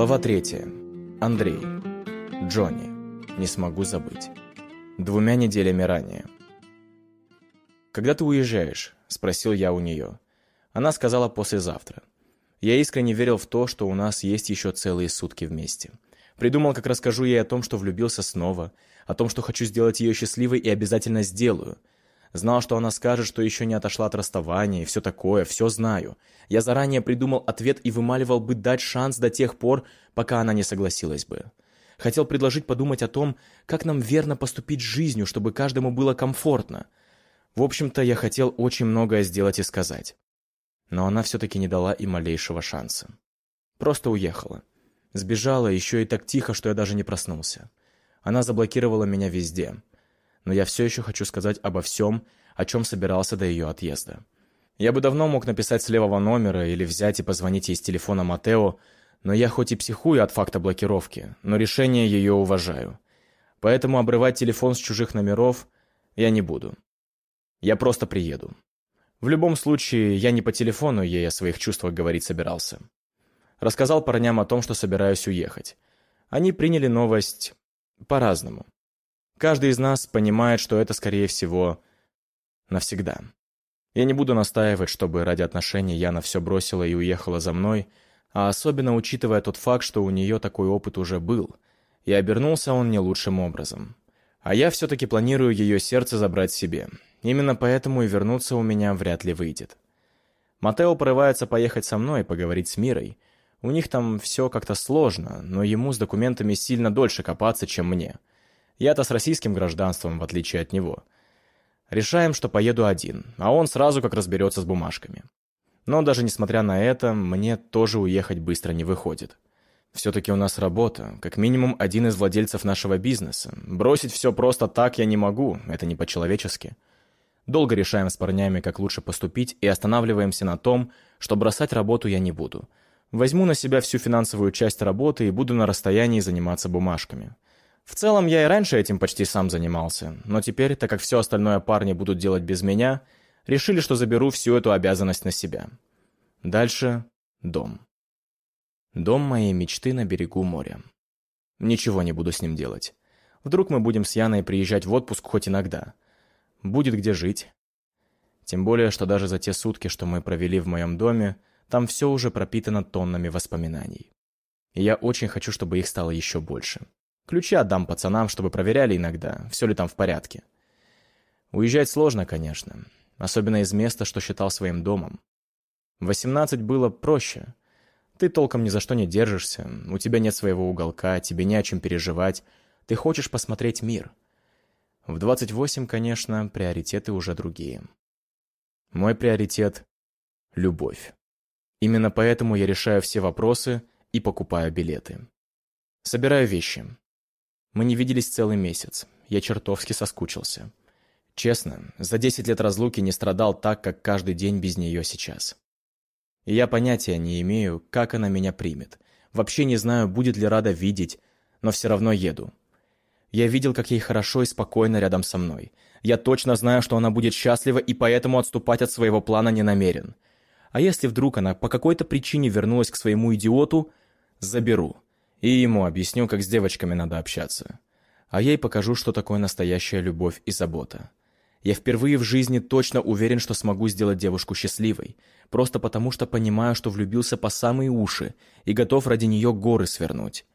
Глава 3. Андрей. Джонни. Не смогу забыть. Двумя неделями ранее. «Когда ты уезжаешь?» – спросил я у нее. Она сказала послезавтра. Я искренне верил в то, что у нас есть еще целые сутки вместе. Придумал, как расскажу ей о том, что влюбился снова, о том, что хочу сделать ее счастливой и обязательно сделаю – Знал, что она скажет, что еще не отошла от расставания и все такое, все знаю. Я заранее придумал ответ и вымаливал бы дать шанс до тех пор, пока она не согласилась бы. Хотел предложить подумать о том, как нам верно поступить с жизнью, чтобы каждому было комфортно. В общем-то, я хотел очень многое сделать и сказать. Но она все-таки не дала и малейшего шанса. Просто уехала. Сбежала еще и так тихо, что я даже не проснулся. Она заблокировала меня везде но я все еще хочу сказать обо всем, о чем собирался до ее отъезда. Я бы давно мог написать с левого номера или взять и позвонить ей с телефона Матео, но я хоть и психую от факта блокировки, но решение ее уважаю. Поэтому обрывать телефон с чужих номеров я не буду. Я просто приеду. В любом случае, я не по телефону ей о своих чувствах говорить собирался. Рассказал парням о том, что собираюсь уехать. Они приняли новость по-разному. Каждый из нас понимает, что это, скорее всего, навсегда. Я не буду настаивать, чтобы ради отношений Яна все бросила и уехала за мной, а особенно учитывая тот факт, что у нее такой опыт уже был, и обернулся он не лучшим образом. А я все-таки планирую ее сердце забрать себе. Именно поэтому и вернуться у меня вряд ли выйдет. Матео порывается поехать со мной и поговорить с Мирой. У них там все как-то сложно, но ему с документами сильно дольше копаться, чем мне – я-то с российским гражданством, в отличие от него. Решаем, что поеду один, а он сразу как разберется с бумажками. Но даже несмотря на это, мне тоже уехать быстро не выходит. Все-таки у нас работа, как минимум один из владельцев нашего бизнеса. Бросить все просто так я не могу, это не по-человечески. Долго решаем с парнями, как лучше поступить, и останавливаемся на том, что бросать работу я не буду. Возьму на себя всю финансовую часть работы и буду на расстоянии заниматься бумажками. В целом, я и раньше этим почти сам занимался, но теперь, так как все остальное парни будут делать без меня, решили, что заберу всю эту обязанность на себя. Дальше — дом. Дом моей мечты на берегу моря. Ничего не буду с ним делать. Вдруг мы будем с Яной приезжать в отпуск хоть иногда. Будет где жить. Тем более, что даже за те сутки, что мы провели в моем доме, там все уже пропитано тоннами воспоминаний. И я очень хочу, чтобы их стало еще больше. Ключи отдам пацанам, чтобы проверяли иногда, все ли там в порядке. Уезжать сложно, конечно. Особенно из места, что считал своим домом. В 18 было проще. Ты толком ни за что не держишься, у тебя нет своего уголка, тебе не о чем переживать. Ты хочешь посмотреть мир. В 28, конечно, приоритеты уже другие. Мой приоритет — любовь. Именно поэтому я решаю все вопросы и покупаю билеты. Собираю вещи. Мы не виделись целый месяц. Я чертовски соскучился. Честно, за 10 лет разлуки не страдал так, как каждый день без нее сейчас. И я понятия не имею, как она меня примет. Вообще не знаю, будет ли рада видеть, но все равно еду. Я видел, как ей хорошо и спокойно рядом со мной. Я точно знаю, что она будет счастлива и поэтому отступать от своего плана не намерен. А если вдруг она по какой-то причине вернулась к своему идиоту, заберу. И ему объясню, как с девочками надо общаться. А ей покажу, что такое настоящая любовь и забота. Я впервые в жизни точно уверен, что смогу сделать девушку счастливой, просто потому что понимаю, что влюбился по самые уши и готов ради нее горы свернуть.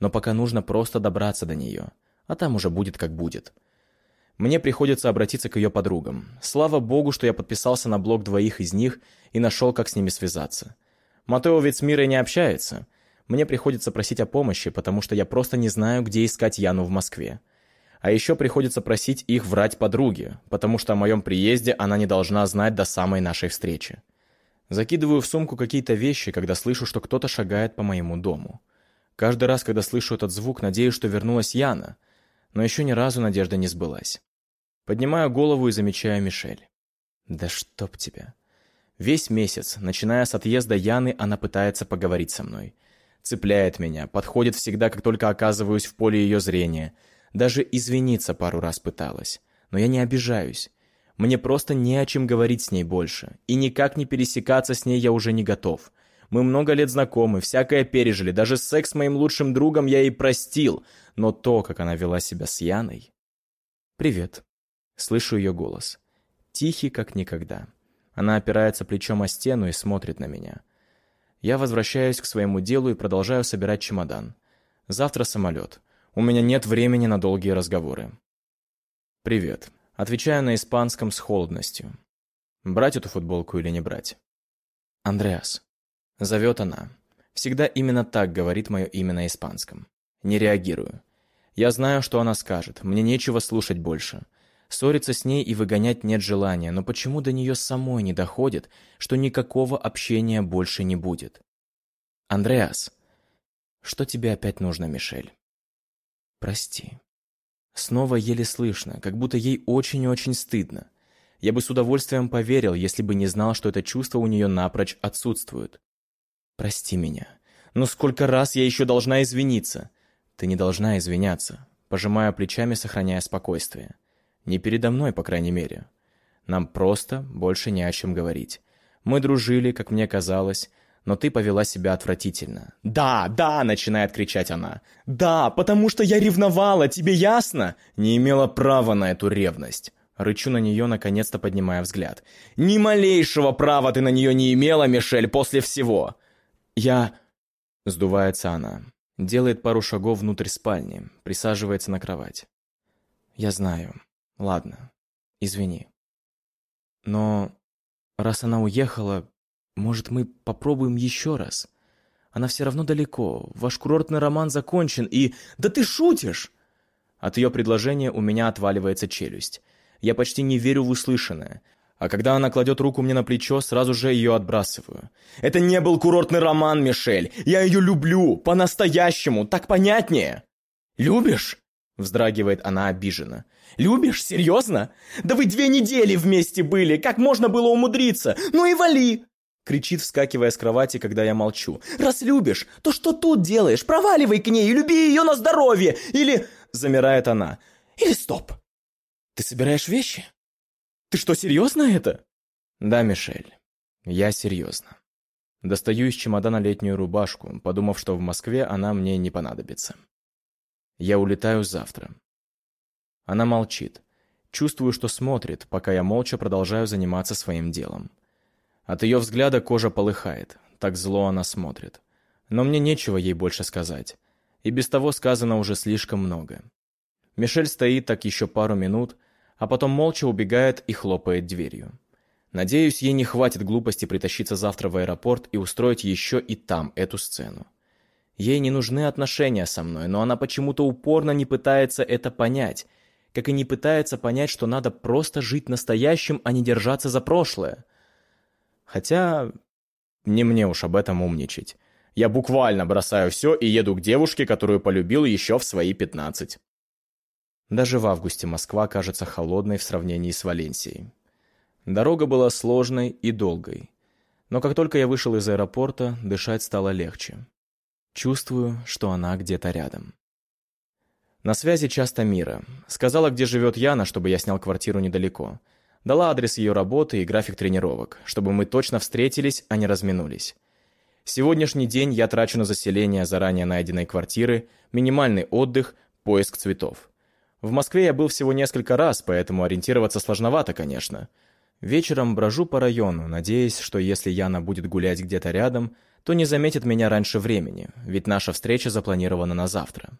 Но пока нужно просто добраться до нее, а там уже будет как будет. Мне приходится обратиться к ее подругам. Слава богу, что я подписался на блог двоих из них и нашел, как с ними связаться. Матео ведь с Мирой не общается — мне приходится просить о помощи, потому что я просто не знаю, где искать Яну в Москве. А еще приходится просить их врать подруге, потому что о моем приезде она не должна знать до самой нашей встречи. Закидываю в сумку какие-то вещи, когда слышу, что кто-то шагает по моему дому. Каждый раз, когда слышу этот звук, надеюсь, что вернулась Яна, но еще ни разу надежда не сбылась. Поднимаю голову и замечаю Мишель. «Да чтоб тебя!» Весь месяц, начиная с отъезда Яны, она пытается поговорить со мной – Цепляет меня, подходит всегда, как только оказываюсь в поле ее зрения. Даже извиниться пару раз пыталась. Но я не обижаюсь. Мне просто не о чем говорить с ней больше. И никак не пересекаться с ней я уже не готов. Мы много лет знакомы, всякое пережили, даже секс с моим лучшим другом я ей простил. Но то, как она вела себя с Яной... «Привет». Слышу ее голос. Тихий, как никогда. Она опирается плечом о стену и смотрит на меня. Я возвращаюсь к своему делу и продолжаю собирать чемодан. Завтра самолет. У меня нет времени на долгие разговоры. «Привет». Отвечаю на испанском с холодностью. Брать эту футболку или не брать? «Андреас». Зовет она. Всегда именно так говорит мое имя на испанском. Не реагирую. Я знаю, что она скажет. Мне нечего слушать больше. Ссориться с ней и выгонять нет желания, но почему до нее самой не доходит, что никакого общения больше не будет? «Андреас». «Что тебе опять нужно, Мишель?» «Прости». Снова еле слышно, как будто ей очень-очень стыдно. Я бы с удовольствием поверил, если бы не знал, что это чувство у нее напрочь отсутствует. «Прости меня. Но сколько раз я еще должна извиниться?» «Ты не должна извиняться», пожимая плечами, сохраняя спокойствие. «Не передо мной, по крайней мере. Нам просто больше не о чем говорить. Мы дружили, как мне казалось, но ты повела себя отвратительно». «Да, да!» — начинает кричать она. «Да, потому что я ревновала, тебе ясно?» «Не имела права на эту ревность». Рычу на нее, наконец-то поднимая взгляд. «Ни малейшего права ты на нее не имела, Мишель, после всего!» «Я...» Сдувается она. Делает пару шагов внутрь спальни, присаживается на кровать. «Я знаю. Ладно. Извини. Но раз она уехала, может, мы попробуем еще раз? Она все равно далеко. Ваш курортный роман закончен, и... Да ты шутишь!» От ее предложения у меня отваливается челюсть. Я почти не верю в услышанное. А когда она кладет руку мне на плечо, сразу же ее отбрасываю. «Это не был курортный роман, Мишель! Я ее люблю! По-настоящему! Так понятнее!» «Любишь?» — вздрагивает она обиженно. «Любишь? Серьезно? Да вы две недели вместе были! Как можно было умудриться? Ну и вали!» Кричит, вскакивая с кровати, когда я молчу. «Раз любишь, то что тут делаешь? Проваливай к ней и люби ее на здоровье! Или...» Замирает она. «Или стоп! Ты собираешь вещи? Ты что, серьезно это? Да, Мишель, я серьезно. Достаю из чемодана летнюю рубашку, подумав, что в Москве она мне не понадобится. Я улетаю завтра. Она молчит. Чувствую, что смотрит, пока я молча продолжаю заниматься своим делом. От ее взгляда кожа полыхает, так зло она смотрит. Но мне нечего ей больше сказать. И без того сказано уже слишком много. Мишель стоит так еще пару минут, а потом молча убегает и хлопает дверью. Надеюсь, ей не хватит глупости притащиться завтра в аэропорт и устроить еще и там эту сцену. Ей не нужны отношения со мной, но она почему-то упорно не пытается это понять, как и не пытается понять, что надо просто жить настоящим, а не держаться за прошлое. Хотя не мне уж об этом умничать. Я буквально бросаю все и еду к девушке, которую полюбил еще в свои пятнадцать. Даже в августе Москва кажется холодной в сравнении с Валенсией. Дорога была сложной и долгой. Но как только я вышел из аэропорта, дышать стало легче. Чувствую, что она где-то рядом. На связи часто Мира. Сказала, где живет Яна, чтобы я снял квартиру недалеко. Дала адрес ее работы и график тренировок, чтобы мы точно встретились, а не разминулись. Сегодняшний день я трачу на заселение заранее найденной квартиры, минимальный отдых, поиск цветов. В Москве я был всего несколько раз, поэтому ориентироваться сложновато, конечно. Вечером брожу по району, надеясь, что если Яна будет гулять где-то рядом, то не заметит меня раньше времени, ведь наша встреча запланирована на завтра.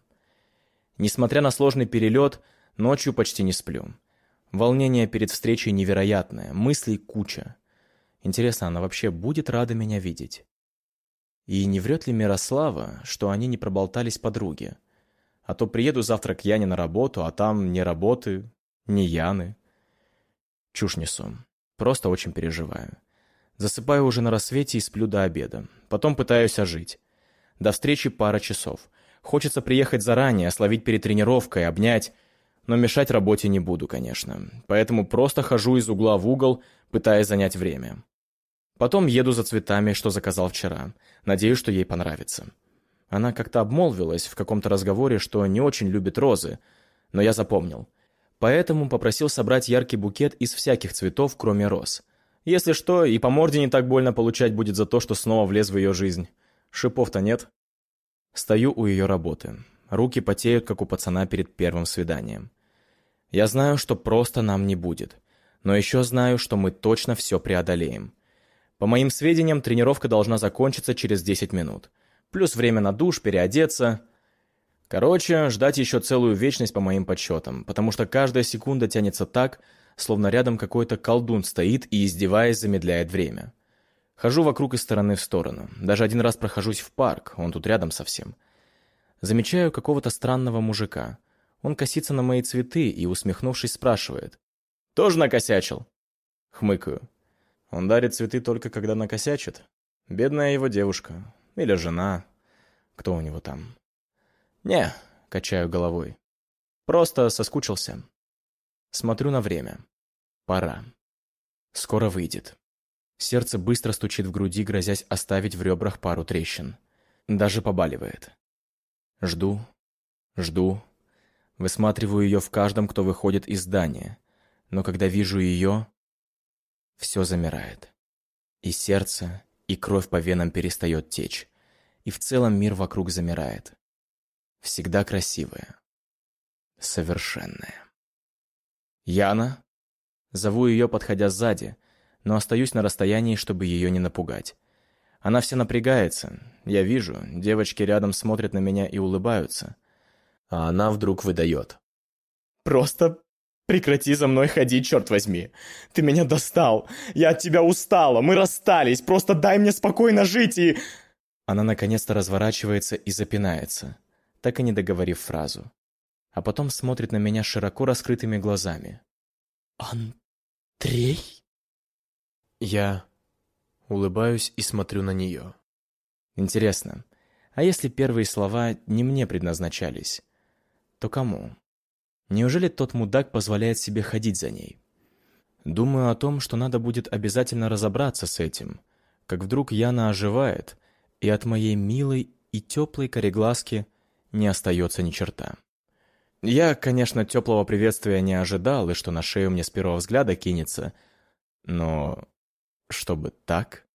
Несмотря на сложный перелет, ночью почти не сплю. Волнение перед встречей невероятное, мыслей куча. Интересно, она вообще будет рада меня видеть? И не врет ли Мирослава, что они не проболтались подруги? А то приеду завтра к Яне на работу, а там ни работы, ни Яны. Чушь несу. Просто очень переживаю. Засыпаю уже на рассвете и сплю до обеда. Потом пытаюсь ожить. До встречи пара часов. Хочется приехать заранее, словить перед тренировкой, обнять. Но мешать работе не буду, конечно. Поэтому просто хожу из угла в угол, пытаясь занять время. Потом еду за цветами, что заказал вчера. Надеюсь, что ей понравится. Она как-то обмолвилась в каком-то разговоре, что не очень любит розы, но я запомнил. Поэтому попросил собрать яркий букет из всяких цветов, кроме роз. Если что, и по морде не так больно получать будет за то, что снова влез в ее жизнь. Шипов-то нет. Стою у ее работы. Руки потеют, как у пацана перед первым свиданием. Я знаю, что просто нам не будет. Но еще знаю, что мы точно все преодолеем. По моим сведениям, тренировка должна закончиться через 10 минут. Плюс время на душ, переодеться. Короче, ждать еще целую вечность по моим подсчетам, потому что каждая секунда тянется так, словно рядом какой-то колдун стоит и, издеваясь, замедляет время. Хожу вокруг из стороны в сторону. Даже один раз прохожусь в парк, он тут рядом совсем. Замечаю какого-то странного мужика. Он косится на мои цветы и, усмехнувшись, спрашивает. «Тоже накосячил?» Хмыкаю. Он дарит цветы только когда накосячит. Бедная его девушка. Или жена. Кто у него там? «Не», — качаю головой. «Просто соскучился». Смотрю на время. Пора. Скоро выйдет. Сердце быстро стучит в груди, грозясь оставить в ребрах пару трещин. Даже побаливает. Жду, жду. Высматриваю ее в каждом, кто выходит из здания. Но когда вижу ее, все замирает. И сердце, и кровь по венам перестает течь. И в целом мир вокруг замирает. Всегда красивая. Совершенная. «Яна?» Зову ее, подходя сзади, но остаюсь на расстоянии, чтобы ее не напугать. Она вся напрягается. Я вижу, девочки рядом смотрят на меня и улыбаются. А она вдруг выдает. «Просто прекрати за мной ходить, черт возьми! Ты меня достал! Я от тебя устала! Мы расстались! Просто дай мне спокойно жить и...» Она наконец-то разворачивается и запинается, так и не договорив фразу а потом смотрит на меня широко раскрытыми глазами. «Андрей?» Я улыбаюсь и смотрю на нее. Интересно, а если первые слова не мне предназначались, то кому? Неужели тот мудак позволяет себе ходить за ней? Думаю о том, что надо будет обязательно разобраться с этим, как вдруг Яна оживает, и от моей милой и теплой кореглазки не остается ни черта. Я, конечно, теплого приветствия не ожидал, и что на шею мне с первого взгляда кинется, но чтобы так...